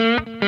You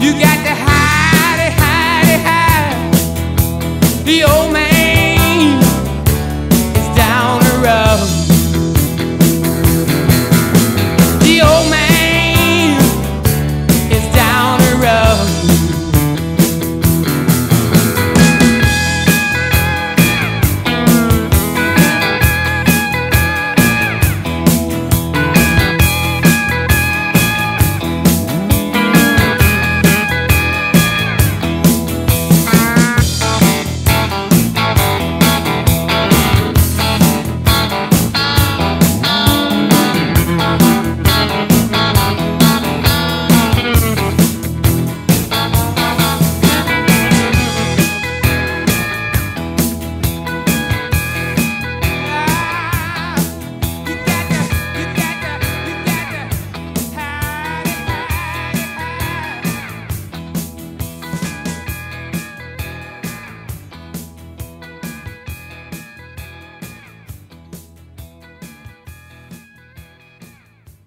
You got that.